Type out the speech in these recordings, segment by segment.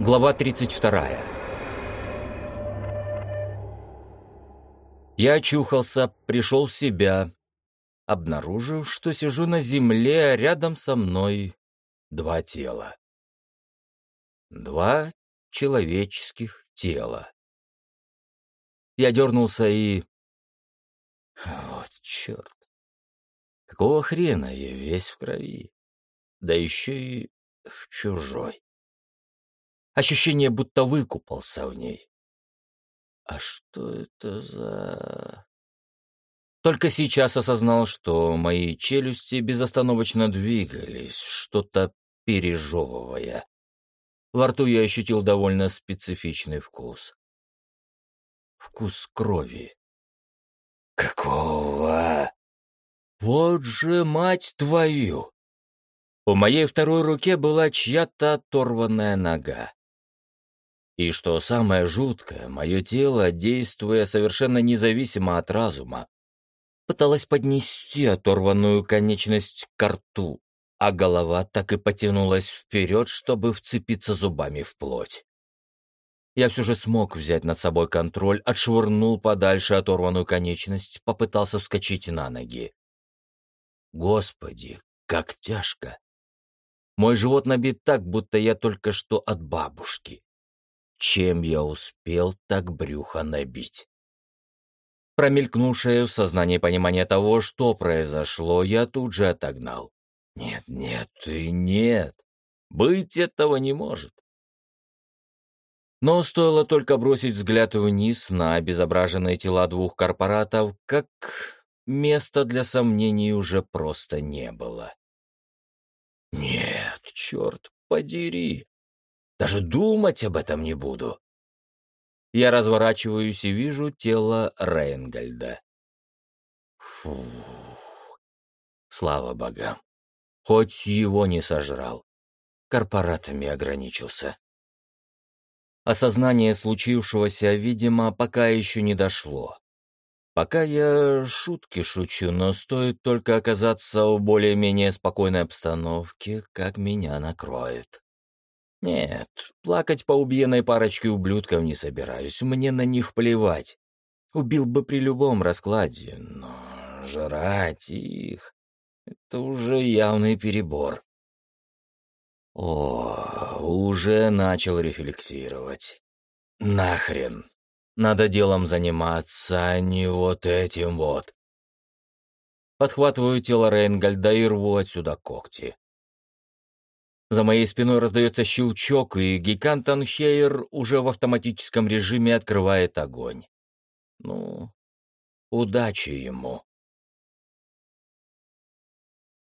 Глава 32. Я очухался, пришел в себя, обнаружив, что сижу на земле, а рядом со мной два тела. Два человеческих тела. Я дернулся и... Вот черт. Какого хрена я весь в крови? Да еще и в чужой. Ощущение, будто выкупался в ней. А что это за... Только сейчас осознал, что мои челюсти безостановочно двигались, что-то пережевывая. Во рту я ощутил довольно специфичный вкус. Вкус крови. Какого? Вот же мать твою! У моей второй руке была чья-то оторванная нога. И что самое жуткое, мое тело, действуя совершенно независимо от разума, пыталось поднести оторванную конечность к рту, а голова так и потянулась вперед, чтобы вцепиться зубами в плоть. Я все же смог взять над собой контроль, отшвырнул подальше оторванную конечность, попытался вскочить на ноги. Господи, как тяжко! Мой живот набит так, будто я только что от бабушки. Чем я успел так брюхо набить? Промелькнувшее в сознании понимание того, что произошло, я тут же отогнал. Нет, нет и нет. Быть этого не может. Но стоило только бросить взгляд вниз на обезображенные тела двух корпоратов, как места для сомнений уже просто не было. Нет, черт подери. Даже думать об этом не буду. Я разворачиваюсь и вижу тело Рейнгольда. Фу. Слава богам. Хоть его не сожрал. Корпоратами ограничился. Осознание случившегося, видимо, пока еще не дошло. Пока я шутки шучу, но стоит только оказаться в более-менее спокойной обстановке, как меня накроет. Нет, плакать по убиенной парочке ублюдков не собираюсь, мне на них плевать. Убил бы при любом раскладе, но жрать их — это уже явный перебор. О, уже начал рефлексировать. Нахрен. Надо делом заниматься, а не вот этим вот. Подхватываю тело Рейнгольда и рву отсюда когти. За моей спиной раздается щелчок, и гигантон Хейер уже в автоматическом режиме открывает огонь. Ну, удачи ему.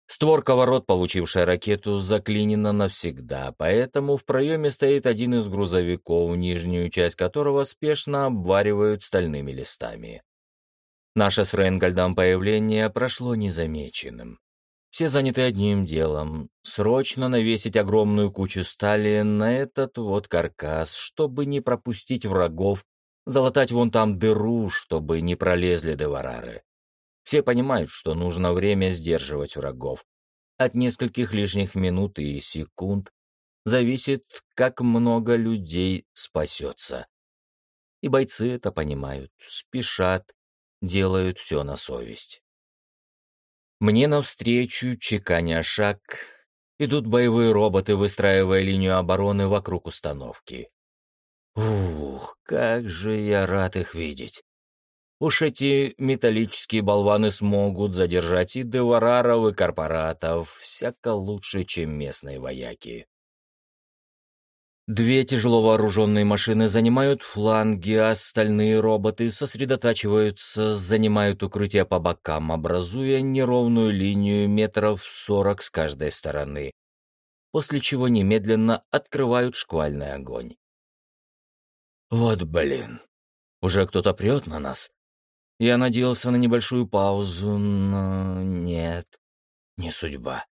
Створка ворот, получившая ракету, заклинена навсегда, поэтому в проеме стоит один из грузовиков, нижнюю часть которого спешно обваривают стальными листами. Наше с Рейнгольдом появление прошло незамеченным. Все заняты одним делом — срочно навесить огромную кучу стали на этот вот каркас, чтобы не пропустить врагов, залатать вон там дыру, чтобы не пролезли деварары. Все понимают, что нужно время сдерживать врагов. От нескольких лишних минут и секунд зависит, как много людей спасется. И бойцы это понимают, спешат, делают все на совесть. Мне навстречу, чеканя шаг, идут боевые роботы, выстраивая линию обороны вокруг установки. Ух, как же я рад их видеть. Уж эти металлические болваны смогут задержать и девараров, и корпоратов, всяко лучше, чем местные вояки. Две тяжело вооруженные машины занимают фланги, а остальные роботы сосредотачиваются, занимают укрытие по бокам, образуя неровную линию метров сорок с каждой стороны, после чего немедленно открывают шквальный огонь. Вот блин, уже кто-то прет на нас. Я надеялся на небольшую паузу, но нет, не судьба.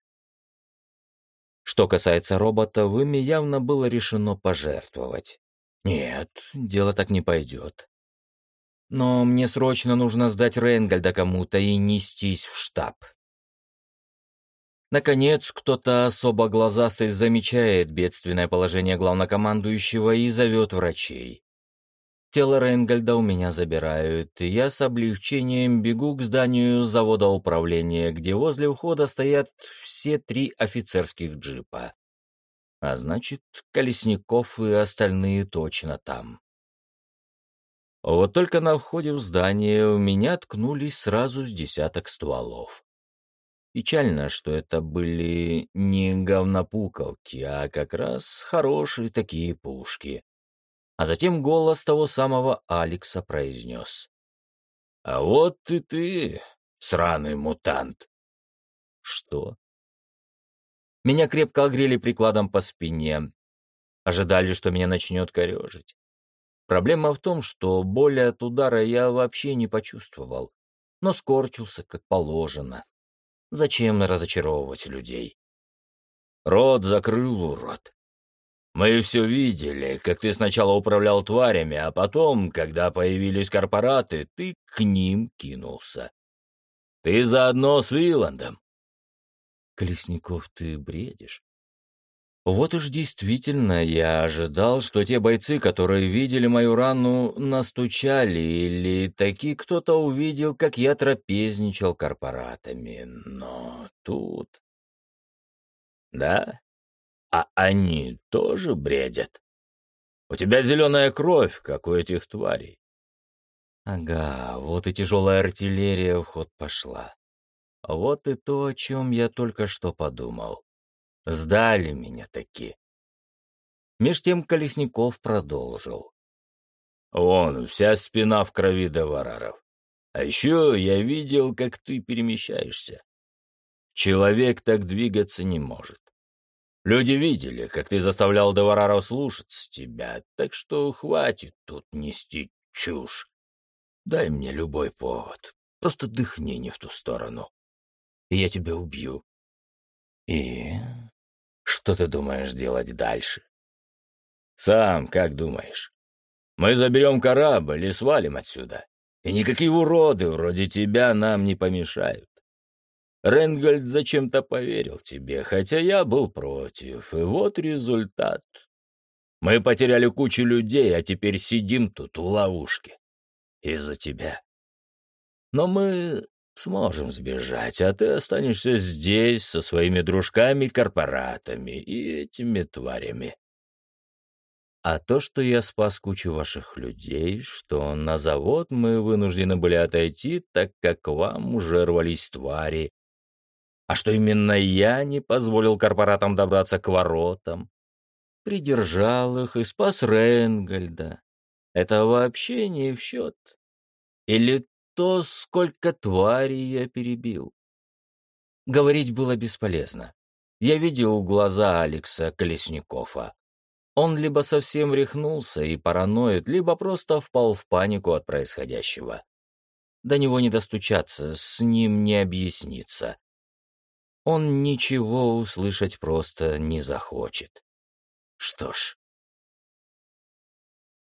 Что касается роботов, ими явно было решено пожертвовать. Нет, дело так не пойдет. Но мне срочно нужно сдать Рейнгольда кому-то и нестись в штаб. Наконец, кто-то особо глазастый замечает бедственное положение главнокомандующего и зовет врачей. Тело Рейнгольда у меня забирают, и я с облегчением бегу к зданию завода управления, где возле входа стоят все три офицерских джипа. А значит, Колесников и остальные точно там. Вот только на входе в здание у меня ткнулись сразу с десяток стволов. Печально, что это были не говнопукалки, а как раз хорошие такие пушки. А затем голос того самого Алекса произнес. «А вот и ты, сраный мутант!» «Что?» Меня крепко огрели прикладом по спине. Ожидали, что меня начнет корежить. Проблема в том, что боли от удара я вообще не почувствовал, но скорчился, как положено. Зачем разочаровывать людей? Рот закрыл, урод. Мы все видели, как ты сначала управлял тварями, а потом, когда появились корпораты, ты к ним кинулся. Ты заодно с Виландом. Колесников, ты бредишь. Вот уж действительно я ожидал, что те бойцы, которые видели мою рану, настучали, или таки кто-то увидел, как я трапезничал корпоратами. Но тут... Да? А они тоже бредят? У тебя зеленая кровь, как у этих тварей. Ага, вот и тяжелая артиллерия в ход пошла. Вот и то, о чем я только что подумал. Сдали меня таки. Меж тем Колесников продолжил. Вон, вся спина в крови Довараров. А еще я видел, как ты перемещаешься. Человек так двигаться не может. Люди видели, как ты заставлял Довараров слушаться тебя, так что хватит тут нести чушь. Дай мне любой повод, просто дыхни не в ту сторону, и я тебя убью. И что ты думаешь делать дальше? Сам как думаешь? Мы заберем корабль и свалим отсюда. И никакие уроды вроде тебя нам не помешают. Ренгольд зачем-то поверил тебе, хотя я был против, и вот результат. Мы потеряли кучу людей, а теперь сидим тут в ловушке. Из-за тебя. Но мы сможем сбежать, а ты останешься здесь со своими дружками-корпоратами и этими тварями. А то, что я спас кучу ваших людей, что на завод мы вынуждены были отойти, так как к вам уже рвались твари, а что именно я не позволил корпоратам добраться к воротам, придержал их и спас Ренгольда, это вообще не в счет. Или то, сколько тварей я перебил. Говорить было бесполезно. Я видел глаза Алекса Колесникова. Он либо совсем рехнулся и параноид, либо просто впал в панику от происходящего. До него не достучаться, с ним не объясниться. Он ничего услышать просто не захочет. Что ж.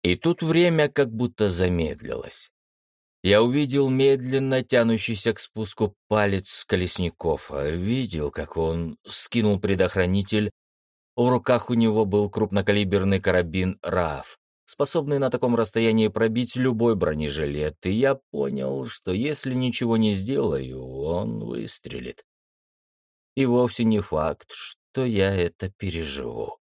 И тут время как будто замедлилось я увидел медленно тянущийся к спуску палец колесников, а видел, как он скинул предохранитель. В руках у него был крупнокалиберный карабин «РАФ», способный на таком расстоянии пробить любой бронежилет, и я понял, что если ничего не сделаю, он выстрелит. И вовсе не факт, что я это переживу.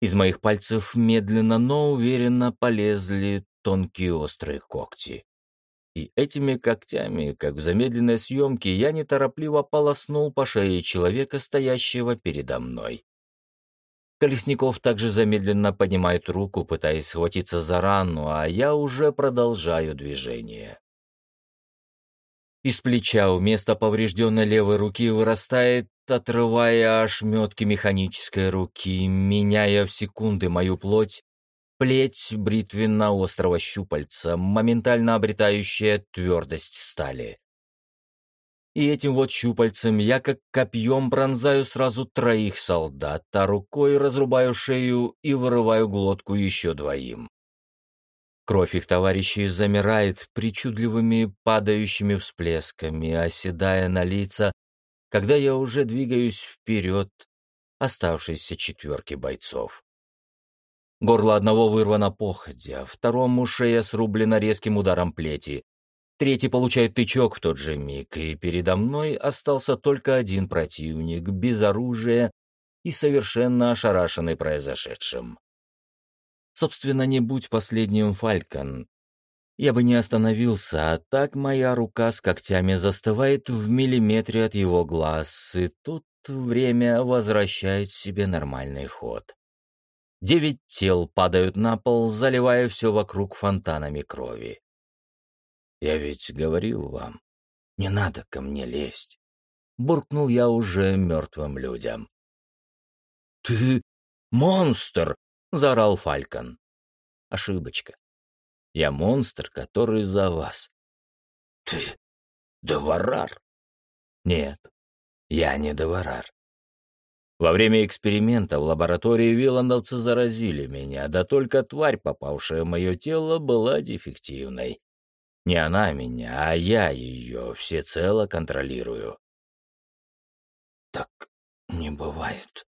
Из моих пальцев медленно, но уверенно полезли тонкие острые когти. И этими когтями, как в замедленной съемке, я неторопливо полоснул по шее человека, стоящего передо мной. Колесников также замедленно поднимает руку, пытаясь схватиться за рану, а я уже продолжаю движение. Из плеча вместо поврежденной левой руки вырастает, отрывая ошметки механической руки, меняя в секунды мою плоть плеть бритвенно-острого щупальца, моментально обретающая твердость стали. И этим вот щупальцем я как копьем пронзаю сразу троих солдат, а рукой разрубаю шею и вырываю глотку еще двоим. Кровь их товарищей замирает причудливыми падающими всплесками, оседая на лица, когда я уже двигаюсь вперед оставшейся четверки бойцов. Горло одного вырвано походя, второму шея срублена резким ударом плети, третий получает тычок в тот же миг, и передо мной остался только один противник, без оружия и совершенно ошарашенный произошедшим. Собственно, не будь последним Фалькон, я бы не остановился, а так моя рука с когтями застывает в миллиметре от его глаз, и тут время возвращает себе нормальный ход. Девять тел падают на пол, заливая все вокруг фонтанами крови. «Я ведь говорил вам, не надо ко мне лезть», — буркнул я уже мертвым людям. «Ты монстр!» — заорал Фалькон. Ошибочка. Я монстр, который за вас. Ты Деварар? Нет, я не Деварар. Во время эксперимента в лаборатории виландовцы заразили меня, да только тварь, попавшая в мое тело, была дефективной. Не она меня, а я ее всецело контролирую. Так не бывает.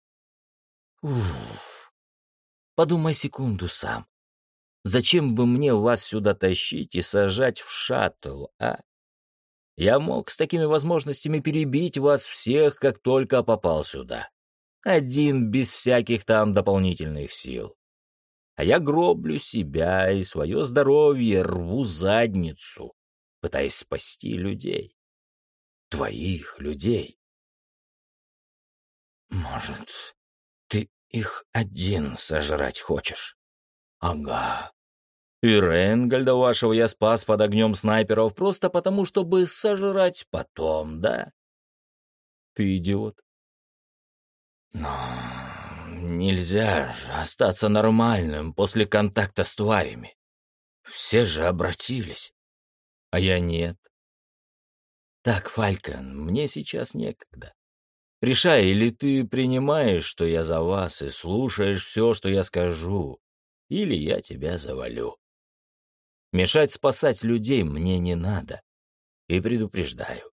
Уф. Подумай секунду сам. Зачем бы мне вас сюда тащить и сажать в шаттл, а? Я мог с такими возможностями перебить вас всех, как только попал сюда. Один, без всяких там дополнительных сил. А я гроблю себя и свое здоровье, рву задницу, пытаясь спасти людей. Твоих людей. Может, их один сожрать хочешь? Ага. И Ренгальда вашего я спас под огнем снайперов просто потому, чтобы сожрать потом, да? Ты идиот. Но нельзя же остаться нормальным после контакта с тварями. Все же обратились, а я нет. Так, Фалькон, мне сейчас некогда. Решай, или ты принимаешь, что я за вас, и слушаешь все, что я скажу, или я тебя завалю. Мешать спасать людей мне не надо. И предупреждаю,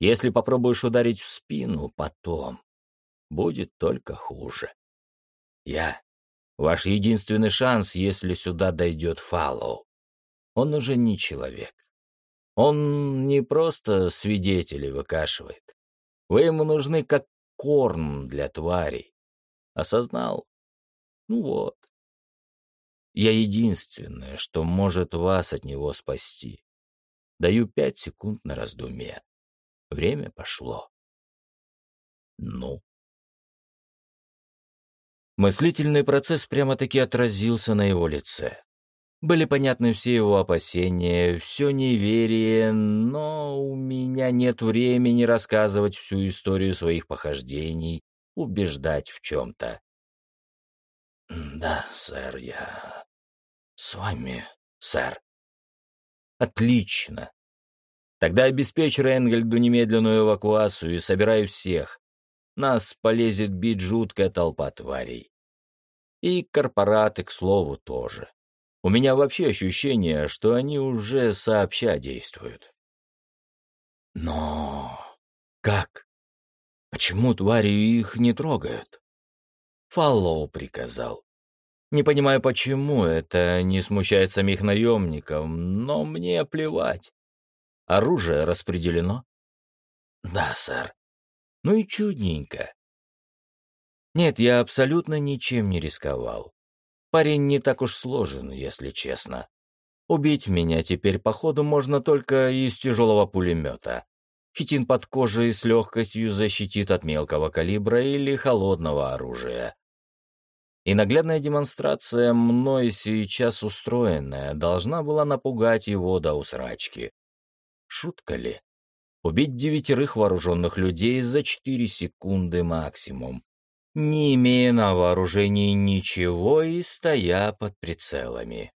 если попробуешь ударить в спину, потом будет только хуже. Я — ваш единственный шанс, если сюда дойдет Фаллоу. Он уже не человек. Он не просто свидетелей выкашивает. Вы ему нужны как корм для тварей. Осознал? Ну вот. Я единственное, что может вас от него спасти. Даю пять секунд на раздумье. Время пошло. Ну? Мыслительный процесс прямо-таки отразился на его лице. Были понятны все его опасения, все неверие, но у меня нет времени рассказывать всю историю своих похождений, убеждать в чем-то. «Да, сэр, я с вами, сэр». «Отлично. Тогда обеспечь Ренгельду немедленную эвакуацию и собирай всех. Нас полезет бить жуткая толпа тварей. И корпораты, к слову, тоже. У меня вообще ощущение, что они уже сообща действуют. Но как? Почему твари их не трогают? Фаллоу приказал. Не понимаю, почему это не смущает самих наемников, но мне плевать. Оружие распределено? Да, сэр. Ну и чудненько. Нет, я абсолютно ничем не рисковал. Парень не так уж сложен, если честно. Убить меня теперь, походу, можно только из тяжелого пулемета. Хитин под кожей с легкостью защитит от мелкого калибра или холодного оружия. И наглядная демонстрация, мной сейчас устроенная, должна была напугать его до усрачки. Шутка ли? убить девятерых вооруженных людей за четыре секунды максимум, не имея на вооружении ничего и стоя под прицелами.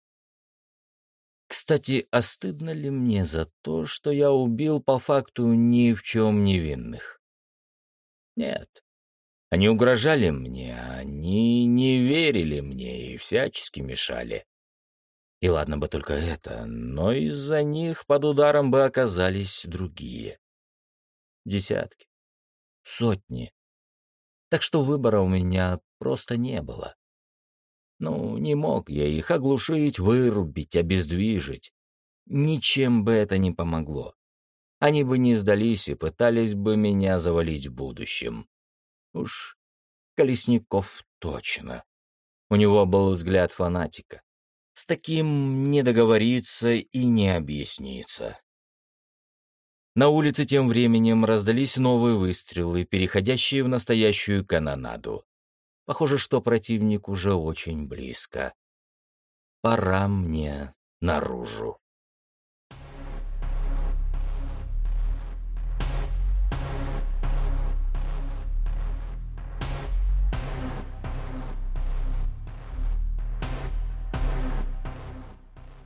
Кстати, а стыдно ли мне за то, что я убил по факту ни в чем невинных? Нет. Они угрожали мне, они не верили мне и всячески мешали. И ладно бы только это, но из-за них под ударом бы оказались другие. Десятки, сотни. Так что выбора у меня просто не было. Ну, не мог я их оглушить, вырубить, обездвижить. Ничем бы это не помогло. Они бы не сдались и пытались бы меня завалить в будущем. Уж Колесников точно. У него был взгляд фанатика. С таким не договориться и не объясниться. На улице тем временем раздались новые выстрелы, переходящие в настоящую канонаду. Похоже, что противник уже очень близко. Пора мне наружу.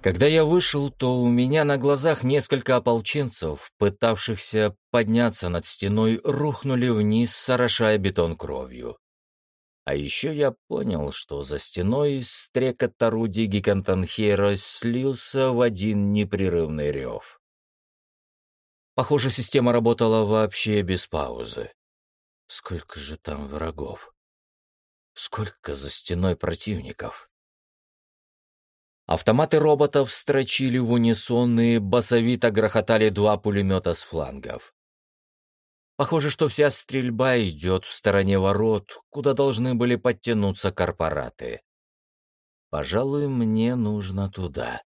Когда я вышел, то у меня на глазах несколько ополченцев, пытавшихся подняться над стеной, рухнули вниз, сорошая бетон кровью. А еще я понял, что за стеной стрекот орудий Гикантанхера слился в один непрерывный рев. Похоже, система работала вообще без паузы. Сколько же там врагов? Сколько за стеной противников? Автоматы роботов строчили в унисон и басовито грохотали два пулемета с флангов. Похоже, что вся стрельба идет в стороне ворот, куда должны были подтянуться корпораты. Пожалуй, мне нужно туда.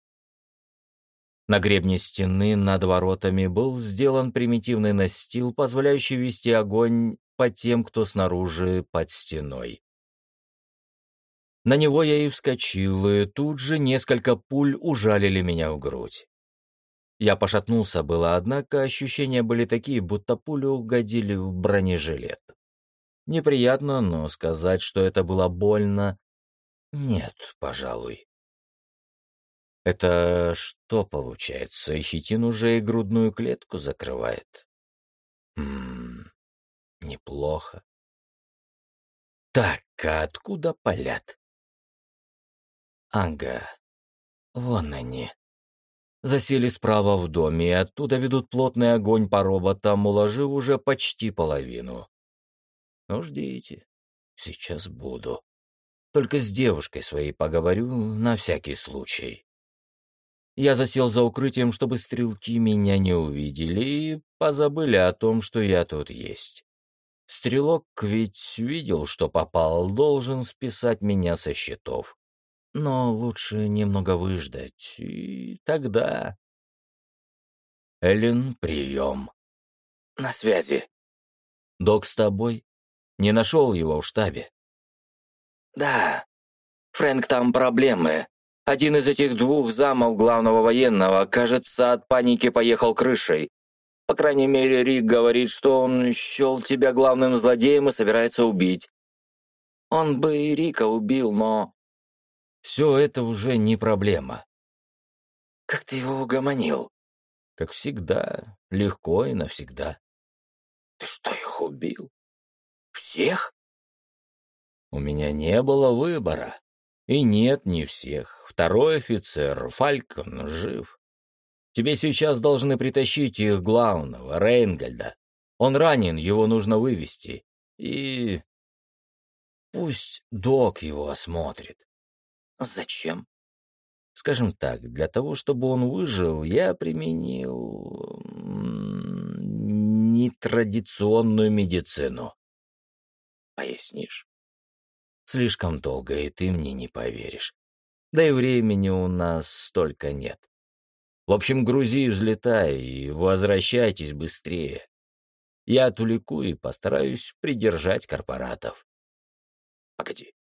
На гребне стены над воротами был сделан примитивный настил, позволяющий вести огонь по тем, кто снаружи под стеной. На него я и вскочил, и тут же несколько пуль ужалили меня в грудь. Я пошатнулся было, однако ощущения были такие, будто пули угодили в бронежилет. Неприятно, но сказать, что это было больно, нет, пожалуй. Это что получается, хитин уже и грудную клетку закрывает? Ммм, неплохо. Так, а откуда палят? Ага. Вон они. Засели справа в доме, и оттуда ведут плотный огонь по роботам, уложив уже почти половину. Ну, ждите. Сейчас буду. Только с девушкой своей поговорю на всякий случай. Я засел за укрытием, чтобы стрелки меня не увидели и позабыли о том, что я тут есть. Стрелок ведь видел, что попал, должен списать меня со счетов. Но лучше немного выждать, и тогда... Эллен, прием. На связи. Док с тобой? Не нашел его в штабе? Да. Фрэнк, там проблемы. Один из этих двух замов главного военного, кажется, от паники поехал крышей. По крайней мере, Рик говорит, что он счел тебя главным злодеем и собирается убить. Он бы и Рика убил, но все это уже не проблема. Как ты его угомонил? Как всегда, легко и навсегда. Ты что, их убил? Всех? У меня не было выбора. И нет, не всех. Второй офицер, Фалькон, жив. Тебе сейчас должны притащить их главного, Рейнгольда. Он ранен, его нужно вывести. И... Пусть док его осмотрит. Зачем? Скажем так, для того, чтобы он выжил, я применил нетрадиционную медицину. Пояснишь? Слишком долго, и ты мне не поверишь. Да и времени у нас столько нет. В общем, грузи и взлетай, и возвращайтесь быстрее. Я отвлеку и постараюсь придержать корпоратов. Погоди,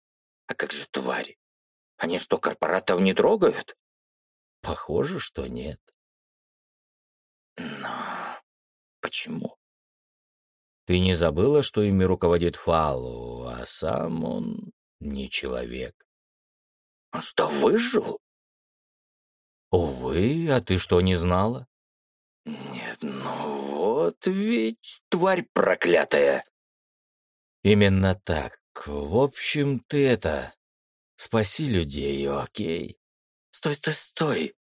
а как же твари? Они что, корпоратов не трогают? Похоже, что нет. Но почему? Ты не забыла, что ими руководит Фалу, а сам он не человек? А что, выжил? Увы, а ты что, не знала? Нет, ну вот ведь тварь проклятая. Именно так. В общем, ты это... Спаси людей, окей. «Стой, стой, стой!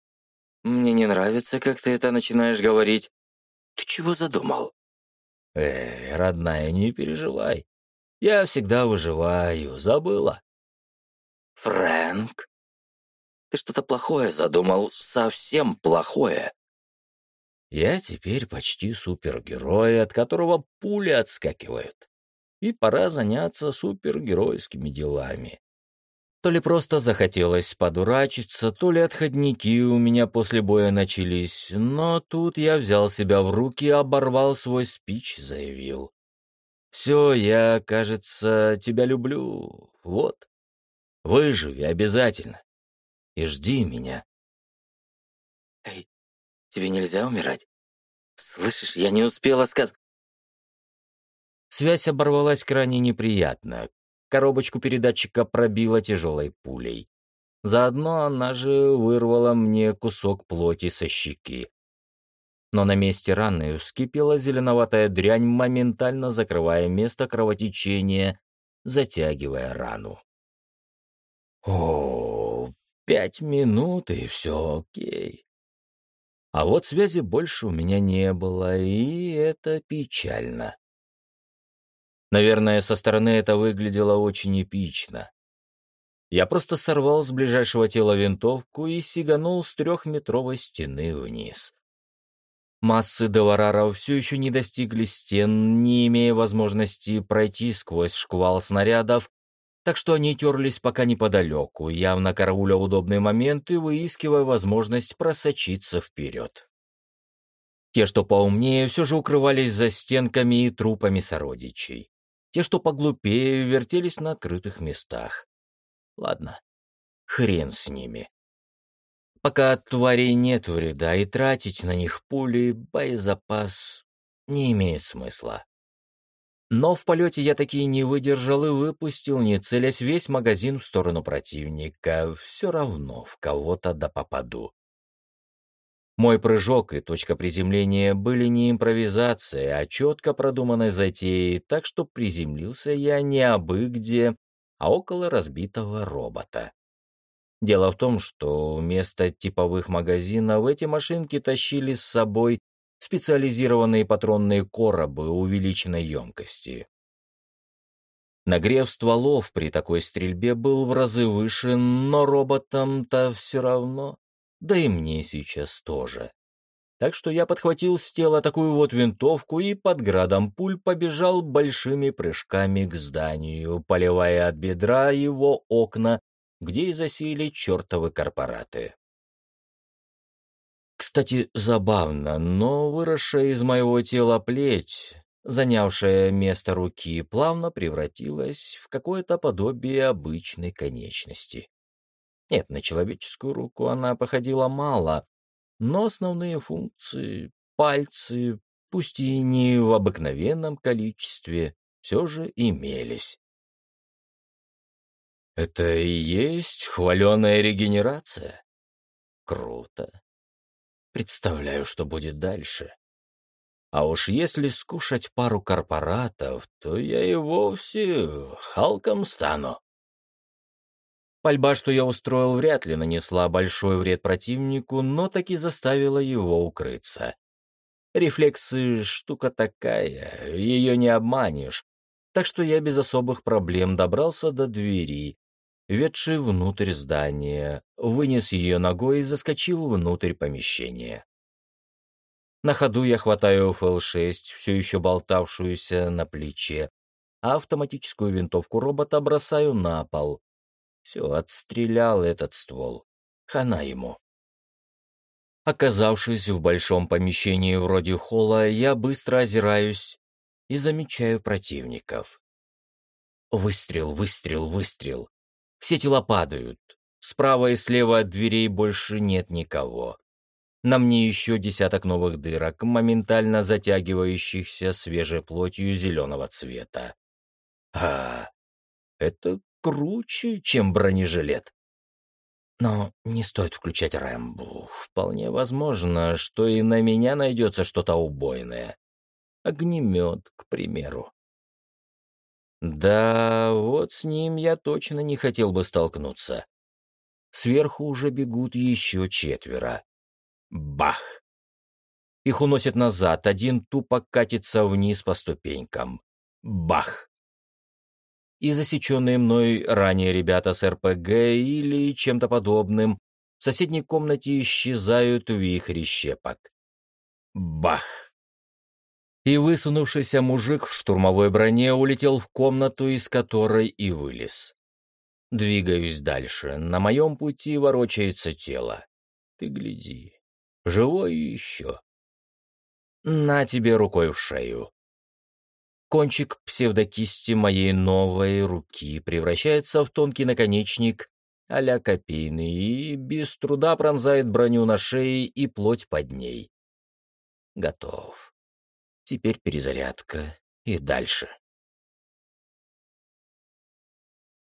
Мне не нравится, как ты это начинаешь говорить. Ты чего задумал?» «Эй, родная, не переживай. Я всегда выживаю, забыла?» «Фрэнк, ты что-то плохое задумал, совсем плохое». «Я теперь почти супергерой, от которого пули отскакивают. И пора заняться супергеройскими делами. То ли просто захотелось подурачиться, то ли отходники у меня после боя начались, но тут я взял себя в руки, оборвал свой спич, заявил. «Все, я, кажется, тебя люблю. Вот. Выживи обязательно. И жди меня». «Эй, тебе нельзя умирать? Слышишь, я не успела сказать...» Связь оборвалась крайне неприятно. Коробочку передатчика пробила тяжелой пулей. Заодно она же вырвала мне кусок плоти со щеки. Но на месте раны вскипела зеленоватая дрянь, моментально закрывая место кровотечения, затягивая рану. О, пять минут и все окей. А вот связи больше у меня не было, и это печально. Наверное, со стороны это выглядело очень эпично. Я просто сорвал с ближайшего тела винтовку и сиганул с трехметровой стены вниз. Массы довараров все еще не достигли стен, не имея возможности пройти сквозь шквал снарядов, так что они терлись пока неподалеку, явно карауля удобный момент и выискивая возможность просочиться вперед. Те, что поумнее, все же укрывались за стенками и трупами сородичей. Те, что поглупее, вертелись на открытых местах. Ладно, хрен с ними. Пока от тварей нет вреда, и тратить на них пули, боезапас не имеет смысла. Но в полете я таки не выдержал и выпустил, не целясь весь магазин в сторону противника. Все равно в кого-то да попаду. Мой прыжок и точка приземления были не импровизацией, а четко продуманной затеей, так что приземлился я не абы где, а около разбитого робота. Дело в том, что вместо типовых магазинов эти машинки тащили с собой специализированные патронные коробы увеличенной емкости. Нагрев стволов при такой стрельбе был в разы выше, но роботам-то все равно да и мне сейчас тоже. Так что я подхватил с тела такую вот винтовку и под градом пуль побежал большими прыжками к зданию, поливая от бедра его окна, где и засели чертовы корпораты. Кстати, забавно, но выросшая из моего тела плеть, занявшая место руки, плавно превратилась в какое-то подобие обычной конечности. Нет, на человеческую руку она походила мало, но основные функции, пальцы, пусть и не в обыкновенном количестве, все же имелись. Это и есть хваленая регенерация? Круто. Представляю, что будет дальше. А уж если скушать пару корпоратов, то я и вовсе Халком стану. Пальба, что я устроил, вряд ли нанесла большой вред противнику, но таки заставила его укрыться. Рефлексы — штука такая, ее не обманешь, так что я без особых проблем добрался до двери, ведшей внутрь здания, вынес ее ногой и заскочил внутрь помещения. На ходу я хватаю ФЛ-6, все еще болтавшуюся на плече, а автоматическую винтовку робота бросаю на пол. Все, отстрелял этот ствол. Хана ему. Оказавшись в большом помещении вроде холла, я быстро озираюсь и замечаю противников. Выстрел, выстрел, выстрел. Все тела падают. Справа и слева от дверей больше нет никого. На мне еще десяток новых дырок, моментально затягивающихся свежей плотью зеленого цвета. А, это круче, чем бронежилет. Но не стоит включать Рэмбу. Вполне возможно, что и на меня найдется что-то убойное. Огнемет, к примеру. Да, вот с ним я точно не хотел бы столкнуться. Сверху уже бегут еще четверо. Бах! Их уносят назад, один тупо катится вниз по ступенькам. Бах! И засеченные мной ранее ребята с РПГ или чем-то подобным в соседней комнате исчезают в вихре щепок. Бах! И высунувшийся мужик в штурмовой броне улетел в комнату, из которой и вылез. Двигаюсь дальше. На моем пути ворочается тело. Ты гляди. Живой еще. На тебе рукой в шею. Кончик псевдокисти моей новой руки превращается в тонкий наконечник а-ля копейный и без труда пронзает броню на шее и плоть под ней. Готов. Теперь перезарядка и дальше.